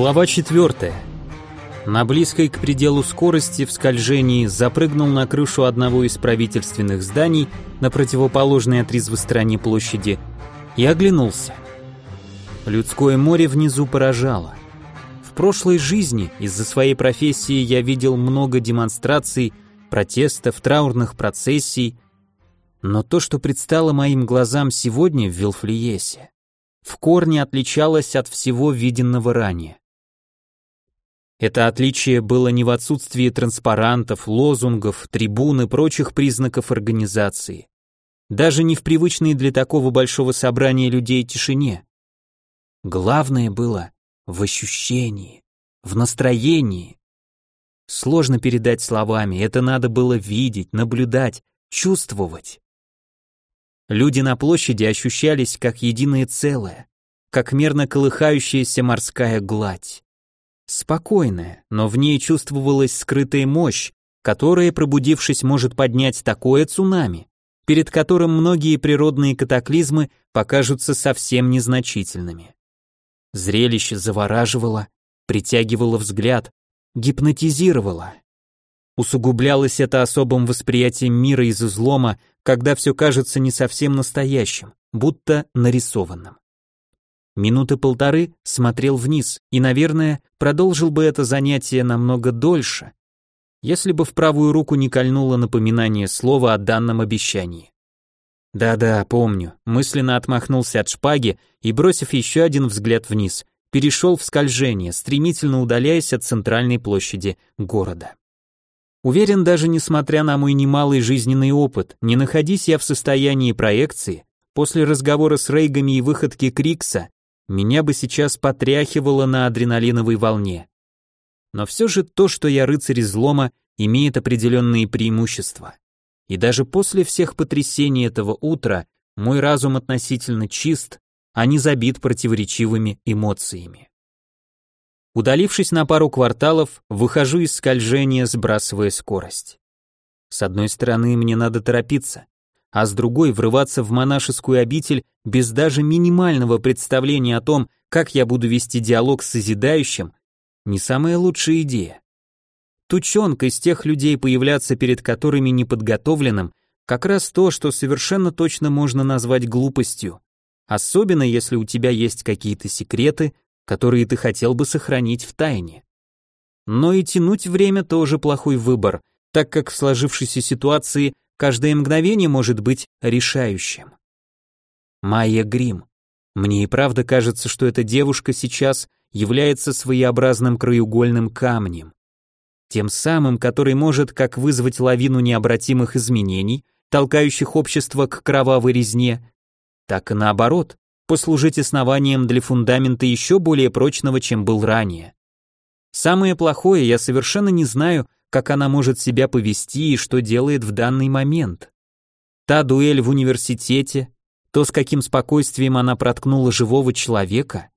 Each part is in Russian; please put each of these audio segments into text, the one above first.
Глава 4. На близкой к пределу скорости в скольжении запрыгнул на крышу одного из правительственных зданий на противоположной от резвой стороне площади и оглянулся. Людское море внизу поражало. В прошлой жизни из-за своей профессии я видел много демонстраций, протестов, траурных процессий, но то, что предстало моим глазам сегодня в Вилфлиесе, в корне отличалось от всего виденного ранее. Это отличие было не в отсутствии транспарантов, лозунгов, трибун и прочих признаков организации. Даже не в привычной для такого большого собрания людей тишине. Главное было в ощущении, в настроении. Сложно передать словами, это надо было видеть, наблюдать, чувствовать. Люди на площади ощущались как единое целое, как мерно колыхающаяся морская гладь. Спокойная, но в ней чувствовалась скрытая мощь, которая, пробудившись, может поднять такое цунами, перед которым многие природные катаклизмы покажутся совсем незначительными. Зрелище завораживало, притягивало взгляд, гипнотизировало. Усугублялось это особым восприятием мира из излома, когда все кажется не совсем настоящим, будто нарисованным. Минуты полторы смотрел вниз и, наверное, продолжил бы это занятие намного дольше, если бы в правую руку не кольнуло напоминание слова о данном обещании. Да-да, помню, мысленно отмахнулся от шпаги и, бросив еще один взгляд вниз, перешел в скольжение, стремительно удаляясь от центральной площади города. Уверен, даже несмотря на мой немалый жизненный опыт, не находись я в состоянии проекции, после разговора с Рейгами и выходки Крикса, меня бы сейчас потряхивало на адреналиновой волне. Но все же то, что я рыцарь излома, имеет определенные преимущества. И даже после всех потрясений этого утра мой разум относительно чист, а не забит противоречивыми эмоциями. Удалившись на пару кварталов, выхожу из скольжения, сбрасывая скорость. С одной стороны, мне надо торопиться, а с другой врываться в монашескую обитель без даже минимального представления о том, как я буду вести диалог с созидающим, не самая лучшая идея. Тучонка из тех людей появляться перед которыми неподготовленным, как раз то, что совершенно точно можно назвать глупостью, особенно если у тебя есть какие-то секреты, которые ты хотел бы сохранить в тайне. Но и тянуть время тоже плохой выбор, так как в сложившейся ситуации каждое мгновение может быть решающим. Майя Грим. Мне и правда кажется, что эта девушка сейчас является своеобразным краеугольным камнем. Тем самым, который может как вызвать лавину необратимых изменений, толкающих общество к кровавой резне, так и наоборот, послужить основанием для фундамента еще более прочного, чем был ранее. Самое плохое, я совершенно не знаю, как она может себя повести и что делает в данный момент. Та дуэль в университете, то, с каким спокойствием она проткнула живого человека,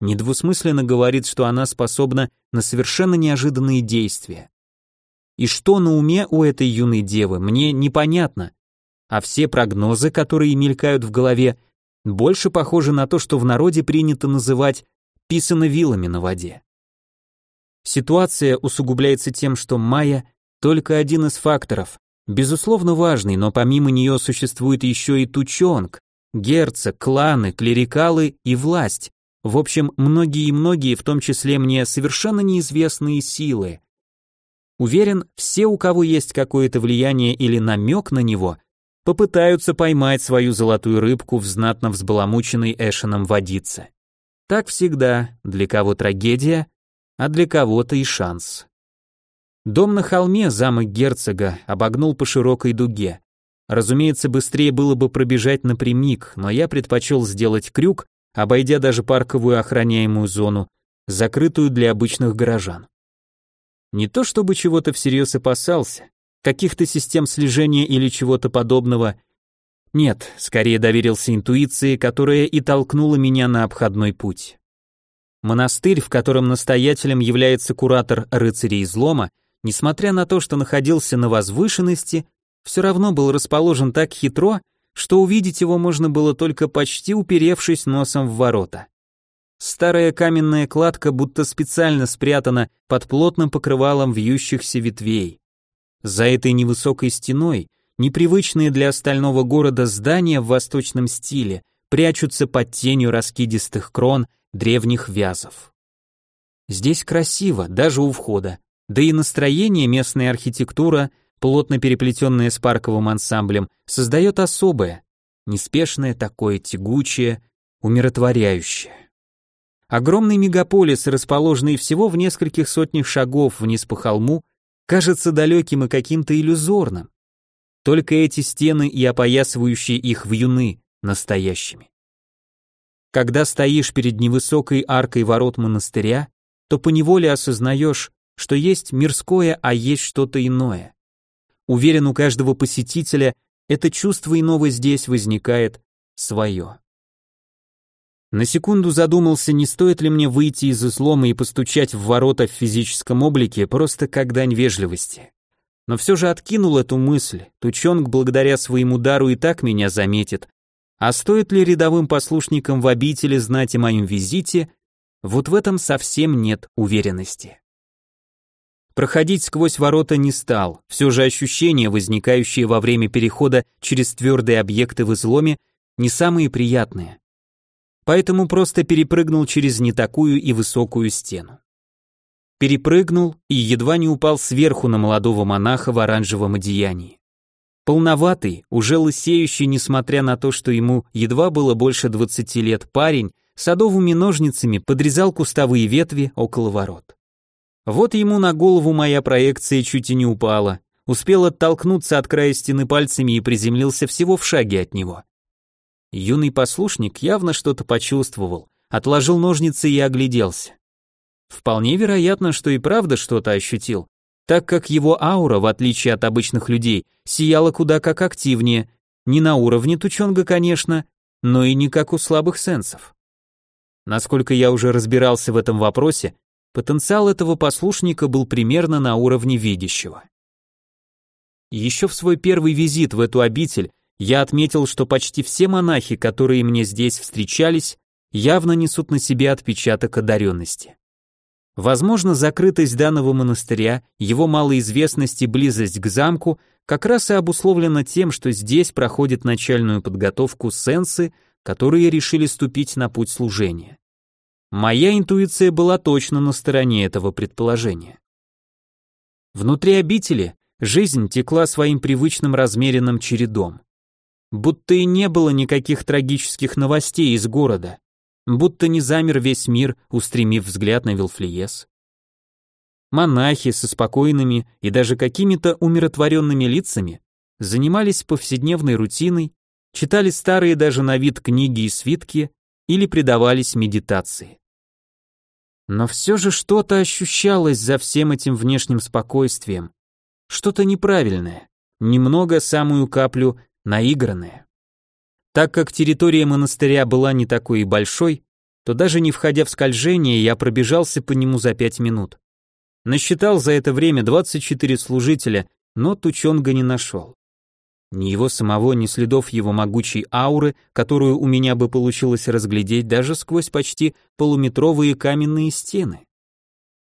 недвусмысленно говорит, что она способна на совершенно неожиданные действия. И что на уме у этой юной девы, мне непонятно, а все прогнозы, которые мелькают в голове, больше похоже на то, что в народе принято называть писано вилами на воде. Ситуация усугубляется тем, что Майя только один из факторов, безусловно важный, но помимо нее существует еще и Тучонг, герцог, кланы, клерикалы и власть. В общем, многие и многие, в том числе мне совершенно неизвестные силы. Уверен, все, у кого есть какое-то влияние или намек на него, попытаются поймать свою золотую рыбку в знатно взбаламученной Эшеном водице. Так всегда, для кого трагедия, а для кого-то и шанс. Дом на холме, замок герцога, обогнул по широкой дуге. Разумеется, быстрее было бы пробежать напрямик, но я предпочел сделать крюк, обойдя даже парковую охраняемую зону, закрытую для обычных горожан. Не то чтобы чего-то всерьез опасался, каких-то систем слежения или чего-то подобного. Нет, скорее доверился интуиции, которая и толкнула меня на обходной путь. Монастырь, в котором настоятелем является куратор рыцарей излома, несмотря на то, что находился на возвышенности, все равно был расположен так хитро, что увидеть его можно было только почти уперевшись носом в ворота. Старая каменная кладка будто специально спрятана под плотным покрывалом вьющихся ветвей. За этой невысокой стеной непривычные для остального города здания в восточном стиле прячутся под тенью раскидистых крон древних вязов. Здесь красиво, даже у входа, да и настроение местная архитектура, плотно переплетенная с парковым ансамблем, создает особое, неспешное такое тягучее, умиротворяющее. Огромный мегаполис, расположенный всего в нескольких сотнях шагов вниз по холму, кажется далеким и каким-то иллюзорным. Только эти стены и опоясывающие их вьюны настоящими. Когда стоишь перед невысокой аркой ворот монастыря, то поневоле осознаешь, что есть мирское, а есть что-то иное. Уверен, у каждого посетителя это чувство иного здесь возникает свое. На секунду задумался, не стоит ли мне выйти из излома и постучать в ворота в физическом облике, просто как дань вежливости. Но все же откинул эту мысль, Тучонг благодаря своему дару и так меня заметит. А стоит ли рядовым послушникам в обители знать о моем визите, вот в этом совсем нет уверенности. Проходить сквозь ворота не стал, все же ощущения, возникающие во время перехода через твердые объекты в изломе, не самые приятные поэтому просто перепрыгнул через не такую и высокую стену. Перепрыгнул и едва не упал сверху на молодого монаха в оранжевом одеянии. Полноватый, уже лысеющий, несмотря на то, что ему едва было больше 20 лет, парень садовыми ножницами подрезал кустовые ветви около ворот. Вот ему на голову моя проекция чуть и не упала, успел оттолкнуться от края стены пальцами и приземлился всего в шаге от него. Юный послушник явно что-то почувствовал, отложил ножницы и огляделся. Вполне вероятно, что и правда что-то ощутил, так как его аура, в отличие от обычных людей, сияла куда как активнее, не на уровне Тучонга, конечно, но и не как у слабых сенсов. Насколько я уже разбирался в этом вопросе, потенциал этого послушника был примерно на уровне видящего. Еще в свой первый визит в эту обитель я отметил, что почти все монахи, которые мне здесь встречались, явно несут на себе отпечаток одаренности. Возможно, закрытость данного монастыря, его малоизвестность и близость к замку как раз и обусловлена тем, что здесь проходит начальную подготовку сенсы, которые решили ступить на путь служения. Моя интуиция была точно на стороне этого предположения. Внутри обители жизнь текла своим привычным размеренным чередом будто и не было никаких трагических новостей из города, будто не замер весь мир, устремив взгляд на Вилфлиес. Монахи со спокойными и даже какими-то умиротворенными лицами занимались повседневной рутиной, читали старые даже на вид книги и свитки или предавались медитации. Но все же что-то ощущалось за всем этим внешним спокойствием, что-то неправильное, немного самую каплю наигранное. Так как территория монастыря была не такой и большой, то даже не входя в скольжение, я пробежался по нему за пять минут. Насчитал за это время 24 служителя, но Тучонга не нашел. Ни его самого, ни следов его могучей ауры, которую у меня бы получилось разглядеть даже сквозь почти полуметровые каменные стены.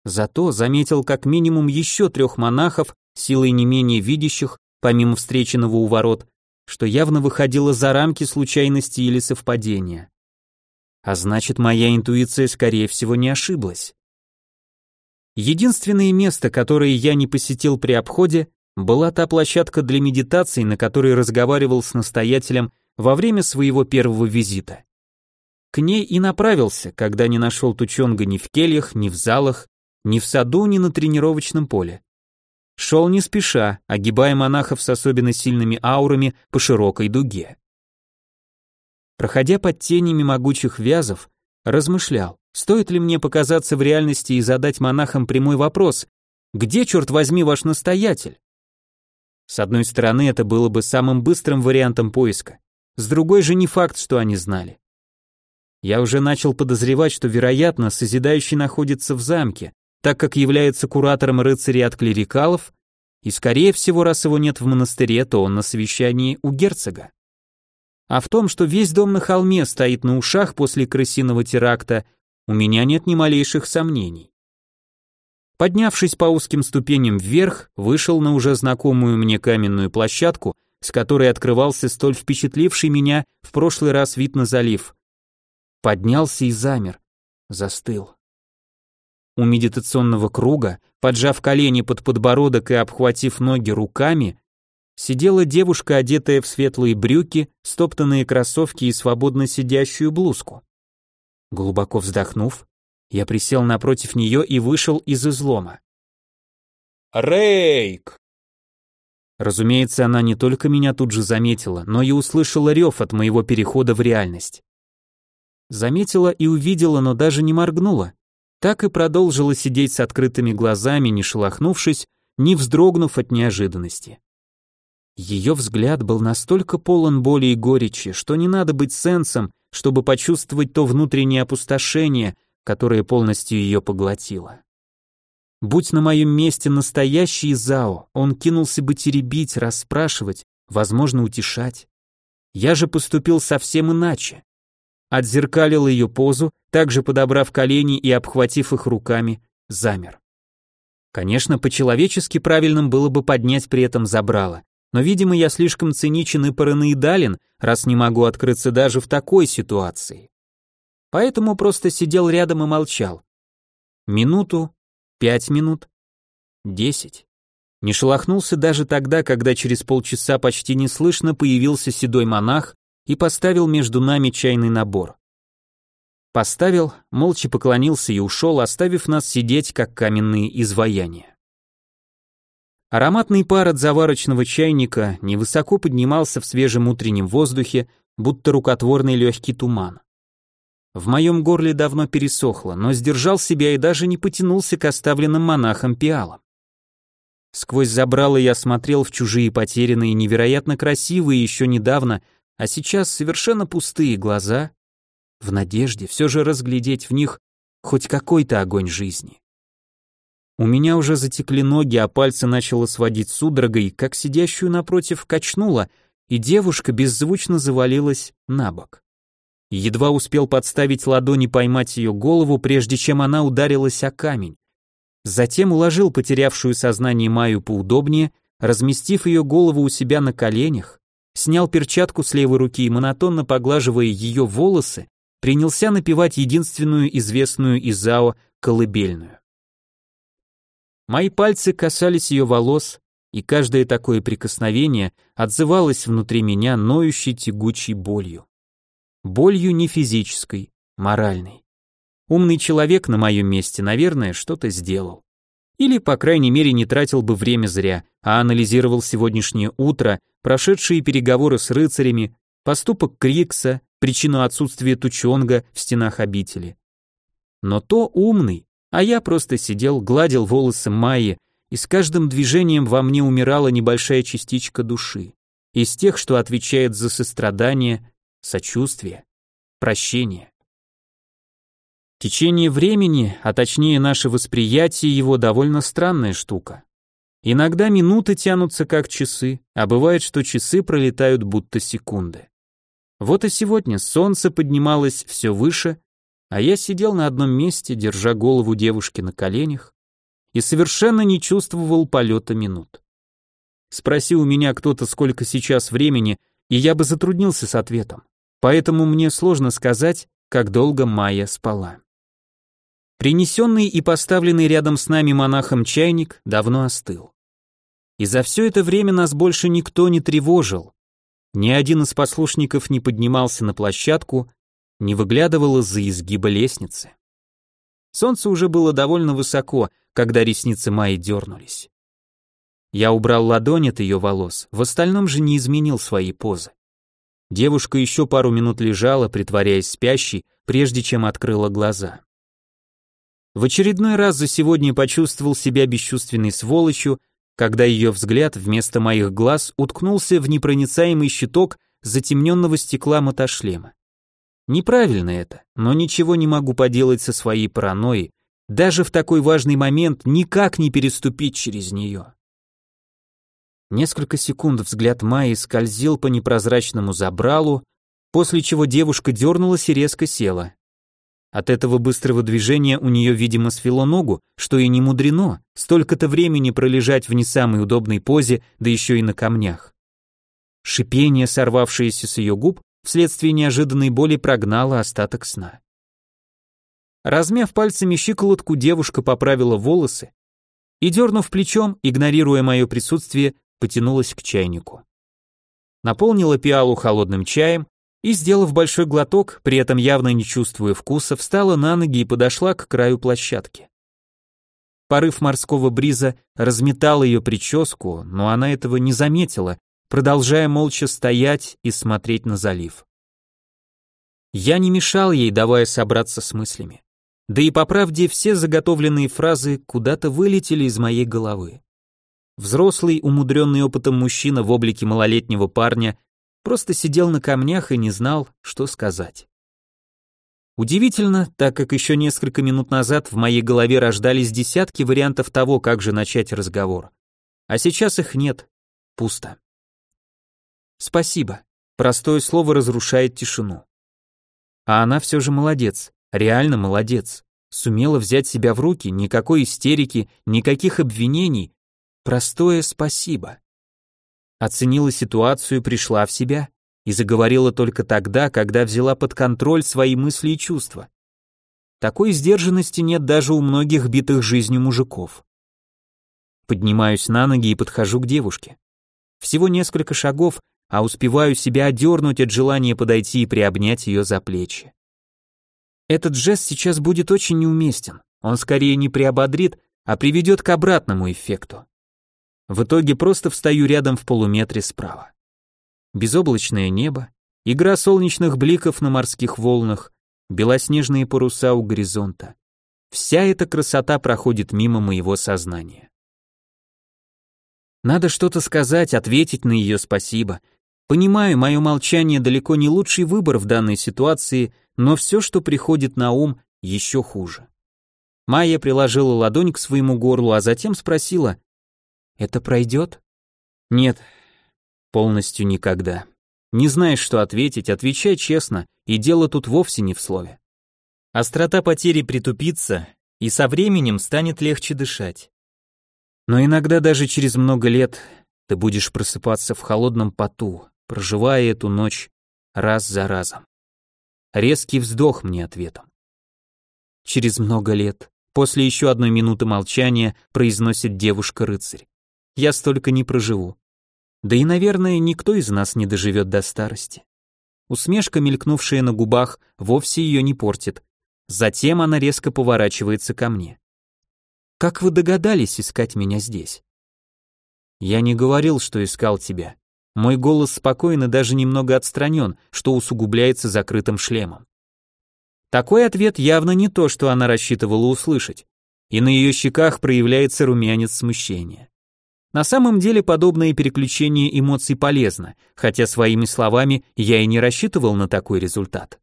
Зато заметил как минимум еще трех монахов, силой не менее видящих, помимо встреченного у ворот, что явно выходило за рамки случайности или совпадения. А значит, моя интуиция, скорее всего, не ошиблась. Единственное место, которое я не посетил при обходе, была та площадка для медитации, на которой разговаривал с настоятелем во время своего первого визита. К ней и направился, когда не нашел Тучонга ни в кельях, ни в залах, ни в саду, ни на тренировочном поле. Шел не спеша, огибая монахов с особенно сильными аурами по широкой дуге. Проходя под тенями могучих вязов, размышлял, стоит ли мне показаться в реальности и задать монахам прямой вопрос, где, черт возьми, ваш настоятель? С одной стороны, это было бы самым быстрым вариантом поиска, с другой же не факт, что они знали. Я уже начал подозревать, что, вероятно, Созидающий находится в замке, так как является куратором рыцарей от клерикалов, и скорее всего, раз его нет в монастыре, то он на совещании у герцога. А в том, что весь дом на холме стоит на ушах после крысиного теракта, у меня нет ни малейших сомнений. Поднявшись по узким ступеням вверх, вышел на уже знакомую мне каменную площадку, с которой открывался столь впечатливший меня в прошлый раз вид на залив. Поднялся и замер, застыл. У медитационного круга, поджав колени под подбородок и обхватив ноги руками, сидела девушка, одетая в светлые брюки, стоптанные кроссовки и свободно сидящую блузку. Глубоко вздохнув, я присел напротив нее и вышел из излома. «Рейк!» Разумеется, она не только меня тут же заметила, но и услышала рев от моего перехода в реальность. Заметила и увидела, но даже не моргнула. Так и продолжила сидеть с открытыми глазами, не шелохнувшись, не вздрогнув от неожиданности. Ее взгляд был настолько полон боли и горечи, что не надо быть сенсом, чтобы почувствовать то внутреннее опустошение, которое полностью ее поглотило. Будь на моем месте настоящий Зао, он кинулся бы теребить, расспрашивать, возможно, утешать. Я же поступил совсем иначе. Отзеркалил ее позу, также подобрав колени и обхватив их руками, замер. Конечно, по-человечески правильным было бы поднять при этом забрало, но, видимо, я слишком циничен и параноидален, раз не могу открыться даже в такой ситуации. Поэтому просто сидел рядом и молчал. Минуту, пять минут, десять. Не шелохнулся даже тогда, когда через полчаса почти неслышно появился седой монах и поставил между нами чайный набор. Поставил, молча поклонился и ушел, оставив нас сидеть, как каменные изваяния. Ароматный пар от заварочного чайника невысоко поднимался в свежем утреннем воздухе, будто рукотворный легкий туман. В моем горле давно пересохло, но сдержал себя и даже не потянулся к оставленным монахам пиалам. Сквозь забрало я смотрел в чужие потерянные, невероятно красивые еще недавно, а сейчас совершенно пустые глаза, в надежде все же разглядеть в них хоть какой-то огонь жизни. У меня уже затекли ноги, а пальцы начало сводить судорогой, как сидящую напротив качнула, и девушка беззвучно завалилась на бок. Едва успел подставить ладони поймать ее голову, прежде чем она ударилась о камень. Затем уложил потерявшую сознание Маю поудобнее, разместив ее голову у себя на коленях, снял перчатку с левой руки и монотонно поглаживая ее волосы, принялся напевать единственную известную из Зао колыбельную. Мои пальцы касались ее волос, и каждое такое прикосновение отзывалось внутри меня ноющей тягучей болью. Болью не физической, моральной. Умный человек на моем месте, наверное, что-то сделал. Или, по крайней мере, не тратил бы время зря, а анализировал сегодняшнее утро, прошедшие переговоры с рыцарями, поступок Крикса, причину отсутствия Тучонга в стенах обители. Но то умный, а я просто сидел, гладил волосы Майи, и с каждым движением во мне умирала небольшая частичка души, из тех, что отвечает за сострадание, сочувствие, прощение. Течение времени, а точнее наше восприятие его довольно странная штука. Иногда минуты тянутся как часы, а бывает, что часы пролетают будто секунды. Вот и сегодня солнце поднималось все выше, а я сидел на одном месте, держа голову девушки на коленях, и совершенно не чувствовал полета минут. Спроси у меня кто-то, сколько сейчас времени, и я бы затруднился с ответом. Поэтому мне сложно сказать, как долго Майя спала. Принесенный и поставленный рядом с нами монахом чайник давно остыл. И за все это время нас больше никто не тревожил. Ни один из послушников не поднимался на площадку, не выглядывал из-за изгиба лестницы. Солнце уже было довольно высоко, когда ресницы Майи дернулись. Я убрал ладонь от ее волос, в остальном же не изменил своей позы. Девушка еще пару минут лежала, притворяясь спящей, прежде чем открыла глаза. В очередной раз за сегодня почувствовал себя бесчувственной сволочью, когда ее взгляд вместо моих глаз уткнулся в непроницаемый щиток затемненного стекла мотошлема. Неправильно это, но ничего не могу поделать со своей паранойей, даже в такой важный момент никак не переступить через нее. Несколько секунд взгляд Майи скользил по непрозрачному забралу, после чего девушка дернулась и резко села. От этого быстрого движения у нее, видимо, свело ногу, что и не мудрено, столько-то времени пролежать в не самой удобной позе, да еще и на камнях. Шипение, сорвавшееся с ее губ, вследствие неожиданной боли прогнало остаток сна. Размяв пальцами щиколотку, девушка поправила волосы и, дернув плечом, игнорируя мое присутствие, потянулась к чайнику. Наполнила пиалу холодным чаем и, сделав большой глоток, при этом явно не чувствуя вкуса, встала на ноги и подошла к краю площадки. Порыв морского бриза разметал ее прическу, но она этого не заметила, продолжая молча стоять и смотреть на залив. Я не мешал ей, давая собраться с мыслями. Да и по правде все заготовленные фразы куда-то вылетели из моей головы. Взрослый, умудренный опытом мужчина в облике малолетнего парня просто сидел на камнях и не знал, что сказать. Удивительно, так как еще несколько минут назад в моей голове рождались десятки вариантов того, как же начать разговор. А сейчас их нет. Пусто. Спасибо. Простое слово разрушает тишину. А она все же молодец. Реально молодец. Сумела взять себя в руки, никакой истерики, никаких обвинений. Простое спасибо. Оценила ситуацию, пришла в себя и заговорила только тогда, когда взяла под контроль свои мысли и чувства. Такой сдержанности нет даже у многих битых жизнью мужиков. Поднимаюсь на ноги и подхожу к девушке. Всего несколько шагов, а успеваю себя одернуть от желания подойти и приобнять ее за плечи. Этот жест сейчас будет очень неуместен. Он скорее не приободрит, а приведет к обратному эффекту. В итоге просто встаю рядом в полуметре справа. Безоблачное небо, игра солнечных бликов на морских волнах, белоснежные паруса у горизонта. Вся эта красота проходит мимо моего сознания. Надо что-то сказать, ответить на ее спасибо. Понимаю, мое молчание далеко не лучший выбор в данной ситуации — но все, что приходит на ум, еще хуже. Майя приложила ладонь к своему горлу, а затем спросила, «Это пройдет?» «Нет, полностью никогда. Не знаешь, что ответить, отвечай честно, и дело тут вовсе не в слове. Острота потери притупится, и со временем станет легче дышать. Но иногда даже через много лет ты будешь просыпаться в холодном поту, проживая эту ночь раз за разом. Резкий вздох мне ответом. Через много лет, после еще одной минуты молчания, произносит девушка-рыцарь. Я столько не проживу. Да и, наверное, никто из нас не доживет до старости. Усмешка, мелькнувшая на губах, вовсе ее не портит. Затем она резко поворачивается ко мне. «Как вы догадались искать меня здесь?» «Я не говорил, что искал тебя. Мой голос спокойно, даже немного отстранен, что усугубляется закрытым шлемом. Такой ответ явно не то, что она рассчитывала услышать, и на ее щеках проявляется румянец смущения. На самом деле подобное переключение эмоций полезно, хотя своими словами я и не рассчитывал на такой результат.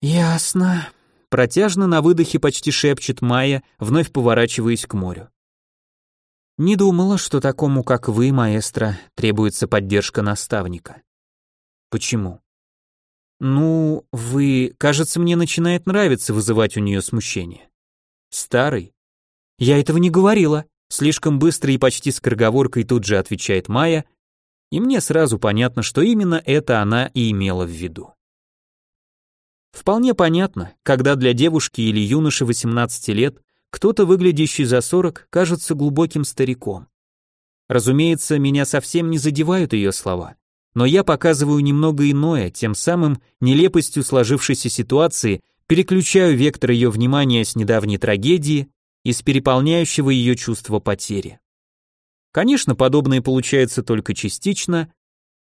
«Ясно», — протяжно на выдохе почти шепчет Майя, вновь поворачиваясь к морю. Не думала, что такому, как вы, маэстро, требуется поддержка наставника. Почему? Ну, вы, кажется, мне начинает нравиться вызывать у нее смущение. Старый? Я этого не говорила. Слишком быстро и почти с скороговоркой тут же отвечает Майя, и мне сразу понятно, что именно это она и имела в виду. Вполне понятно, когда для девушки или юноши 18 лет кто-то, выглядящий за сорок, кажется глубоким стариком. Разумеется, меня совсем не задевают ее слова, но я показываю немного иное, тем самым нелепостью сложившейся ситуации переключаю вектор ее внимания с недавней трагедии и с переполняющего ее чувства потери. Конечно, подобное получается только частично,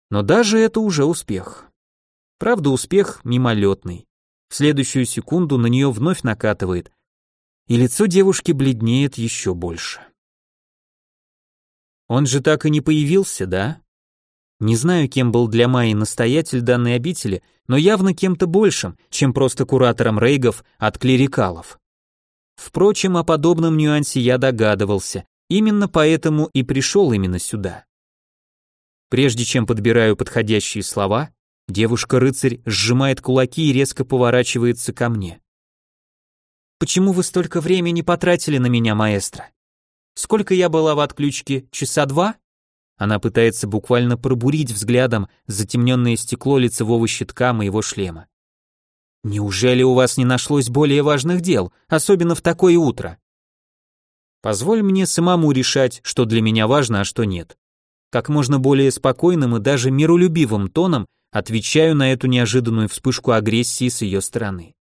но даже это уже успех. Правда, успех мимолетный. В следующую секунду на нее вновь накатывает, и лицо девушки бледнеет еще больше. Он же так и не появился, да? Не знаю, кем был для Майи настоятель данной обители, но явно кем-то большим, чем просто куратором рейгов от клерикалов. Впрочем, о подобном нюансе я догадывался, именно поэтому и пришел именно сюда. Прежде чем подбираю подходящие слова, Девушка-рыцарь сжимает кулаки и резко поворачивается ко мне. «Почему вы столько времени потратили на меня, маэстро? Сколько я была в отключке? Часа два?» Она пытается буквально пробурить взглядом затемненное стекло лицевого щитка моего шлема. «Неужели у вас не нашлось более важных дел, особенно в такое утро?» Позволь мне самому решать, что для меня важно, а что нет. Как можно более спокойным и даже миролюбивым тоном отвечаю на эту неожиданную вспышку агрессии с ее стороны.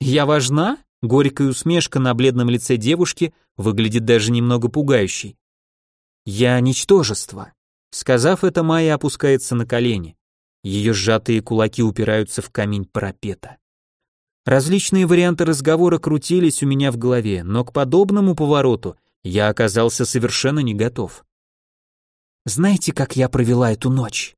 «Я важна?» Горькая усмешка на бледном лице девушки выглядит даже немного пугающей. «Я ничтожество». Сказав это, Майя опускается на колени. Ее сжатые кулаки упираются в камень парапета. Различные варианты разговора крутились у меня в голове, но к подобному повороту я оказался совершенно не готов. «Знаете, как я провела эту ночь?»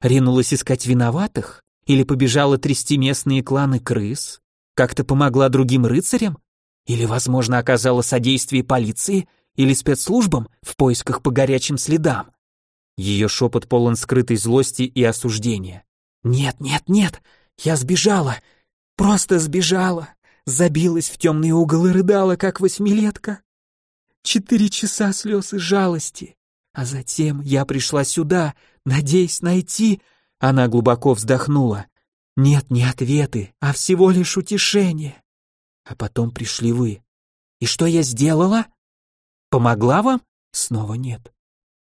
Ринулась искать виноватых? Или побежала трясти местные кланы крыс? Как-то помогла другим рыцарям? Или, возможно, оказала содействие полиции или спецслужбам в поисках по горячим следам? Ее шепот полон скрытой злости и осуждения. «Нет, нет, нет, я сбежала, просто сбежала, забилась в темный угол и рыдала, как восьмилетка. Четыре часа слез и жалости, а затем я пришла сюда, надеясь найти...» Она глубоко вздохнула. «Нет, не ответы, а всего лишь утешение. А потом пришли вы. И что я сделала? Помогла вам? Снова нет.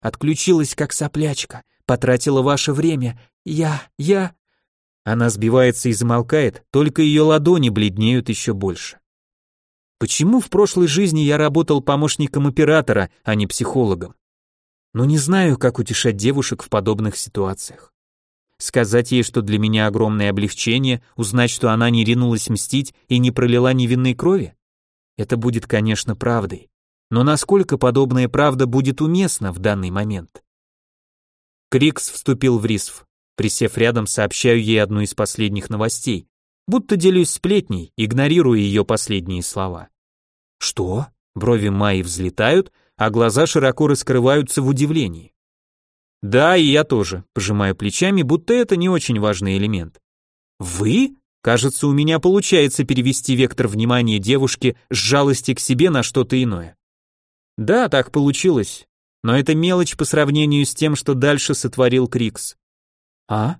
Отключилась как соплячка, потратила ваше время. Я, я...» Она сбивается и замолкает, только ее ладони бледнеют еще больше. Почему в прошлой жизни я работал помощником оператора, а не психологом? но не знаю, как утешать девушек в подобных ситуациях. Сказать ей, что для меня огромное облегчение, узнать, что она не ринулась мстить и не пролила невинной крови? Это будет, конечно, правдой. Но насколько подобная правда будет уместна в данный момент? Крикс вступил в рисв. Присев рядом, сообщаю ей одну из последних новостей, будто делюсь сплетней, игнорируя ее последние слова. «Что?» Брови Майи взлетают, а глаза широко раскрываются в удивлении. Да, и я тоже, пожимаю плечами, будто это не очень важный элемент. Вы? Кажется, у меня получается перевести вектор внимания девушки с жалости к себе на что-то иное. Да, так получилось, но это мелочь по сравнению с тем, что дальше сотворил Крикс. А?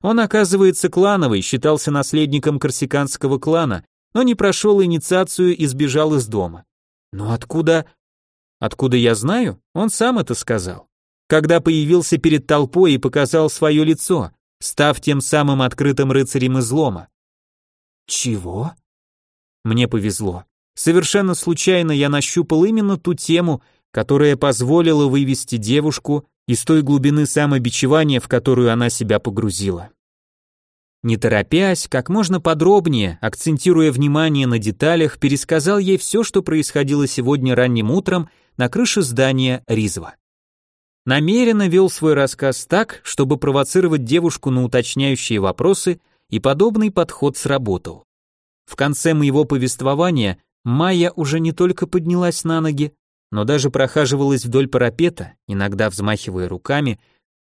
Он, оказывается, клановый, считался наследником корсиканского клана, но не прошел инициацию и сбежал из дома. Но откуда... Откуда я знаю? Он сам это сказал. Когда появился перед толпой и показал свое лицо, став тем самым открытым рыцарем излома. Чего? Мне повезло. Совершенно случайно я нащупал именно ту тему, которая позволила вывести девушку из той глубины самобичевания, в которую она себя погрузила. Не торопясь, как можно подробнее, акцентируя внимание на деталях, пересказал ей все, что происходило сегодня ранним утром на крыше здания Ризва. Намеренно вел свой рассказ так, чтобы провоцировать девушку на уточняющие вопросы, и подобный подход сработал. В конце моего повествования Майя уже не только поднялась на ноги, но даже прохаживалась вдоль парапета, иногда взмахивая руками,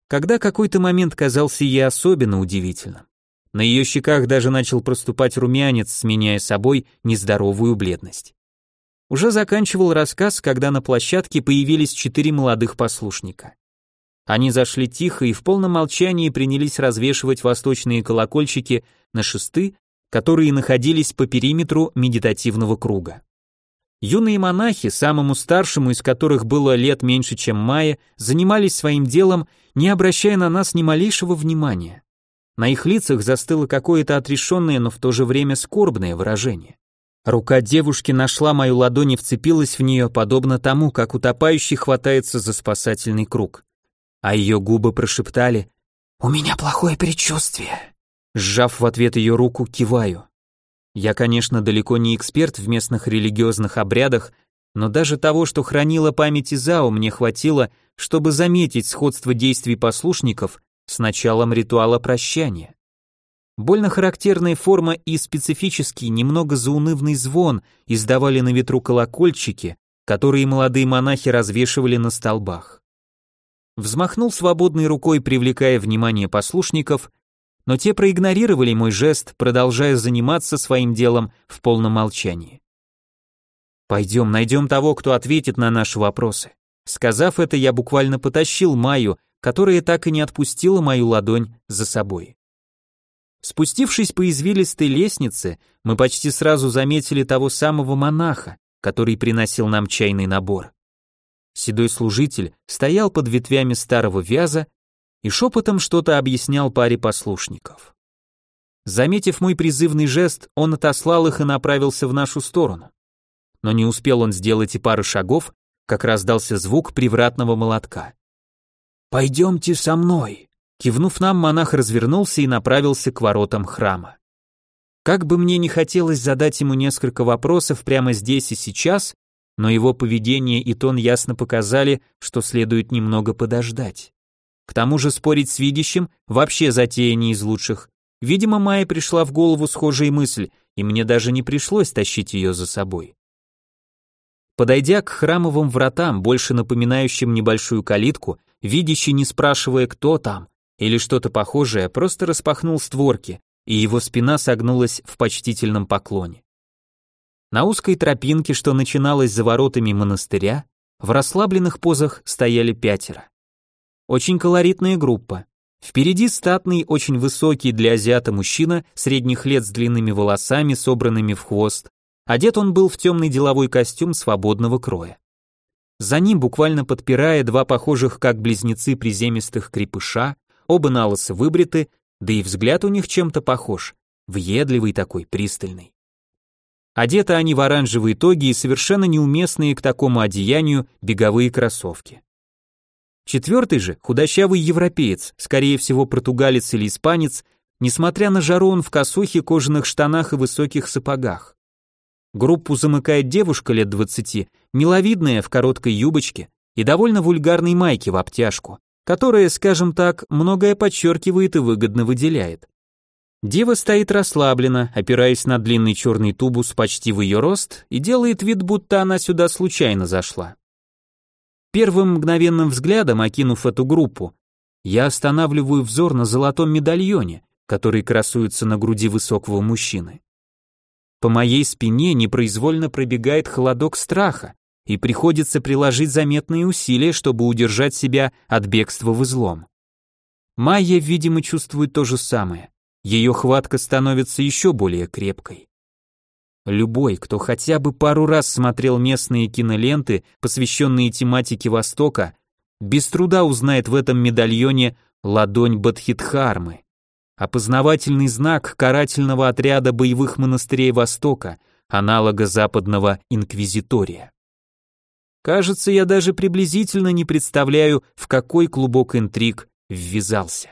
когда какой-то момент казался ей особенно удивительным. На ее щеках даже начал проступать румянец, сменяя собой нездоровую бледность. Уже заканчивал рассказ, когда на площадке появились четыре молодых послушника. Они зашли тихо и в полном молчании принялись развешивать восточные колокольчики на шесты, которые находились по периметру медитативного круга. Юные монахи, самому старшему из которых было лет меньше, чем Майя, занимались своим делом, не обращая на нас ни малейшего внимания. На их лицах застыло какое-то отрешенное, но в то же время скорбное выражение. Рука девушки нашла мою ладонь и вцепилась в нее, подобно тому, как утопающий хватается за спасательный круг. А ее губы прошептали «У меня плохое предчувствие». Сжав в ответ ее руку, киваю. Я, конечно, далеко не эксперт в местных религиозных обрядах, но даже того, что хранила память Изао, мне хватило, чтобы заметить сходство действий послушников с началом ритуала прощания. Больно характерная форма и специфический, немного заунывный звон издавали на ветру колокольчики, которые молодые монахи развешивали на столбах. взмахнул свободной рукой, привлекая внимание послушников, но те проигнорировали мой жест, продолжая заниматься своим делом в полном молчании. «Пойдем, найдем того, кто ответит на наши вопросы». Сказав это, я буквально потащил Майю, которая так и не отпустила мою ладонь за собой. Спустившись по извилистой лестнице, мы почти сразу заметили того самого монаха, который приносил нам чайный набор. Седой служитель стоял под ветвями старого вяза и шепотом что-то объяснял паре послушников. Заметив мой призывный жест, он отослал их и направился в нашу сторону. Но не успел он сделать и пары шагов, как раздался звук привратного молотка. «Пойдемте со мной!» Кивнув нам, монах развернулся и направился к воротам храма. Как бы мне не хотелось задать ему несколько вопросов прямо здесь и сейчас, но его поведение и тон ясно показали, что следует немного подождать. К тому же спорить с видящим вообще затея не из лучших. Видимо, Майе пришла в голову схожая мысль, и мне даже не пришлось тащить ее за собой. Подойдя к храмовым вратам, больше напоминающим небольшую калитку, видящий, не спрашивая, кто там, или что-то похожее, просто распахнул створки, и его спина согнулась в почтительном поклоне. На узкой тропинке, что начиналась за воротами монастыря, в расслабленных позах стояли пятеро. Очень колоритная группа. Впереди статный, очень высокий для азиата мужчина, средних лет с длинными волосами, собранными в хвост. Одет он был в темный деловой костюм свободного кроя. За ним, буквально подпирая два похожих как близнецы приземистых крепыша, оба налосы выбриты, да и взгляд у них чем-то похож, въедливый такой, пристальный. Одеты они в оранжевые тоги и совершенно неуместные к такому одеянию беговые кроссовки. Четвертый же, худощавый европеец, скорее всего португалец или испанец, несмотря на жару он в косухе, кожаных штанах и высоких сапогах. Группу замыкает девушка лет двадцати, миловидная в короткой юбочке и довольно вульгарной майке в обтяжку, которая, скажем так, многое подчеркивает и выгодно выделяет. Дева стоит расслабленно, опираясь на длинный черный тубус почти в ее рост и делает вид, будто она сюда случайно зашла. Первым мгновенным взглядом, окинув эту группу, я останавливаю взор на золотом медальоне, который красуется на груди высокого мужчины. По моей спине непроизвольно пробегает холодок страха, и приходится приложить заметные усилия, чтобы удержать себя от бегства в излом. Майя, видимо, чувствует то же самое ее хватка становится еще более крепкой. Любой, кто хотя бы пару раз смотрел местные киноленты, посвященные тематике Востока, без труда узнает в этом медальоне ладонь Бадхидхармы, опознавательный знак карательного отряда боевых монастырей Востока, аналога западного инквизитория. Кажется, я даже приблизительно не представляю, в какой клубок интриг ввязался.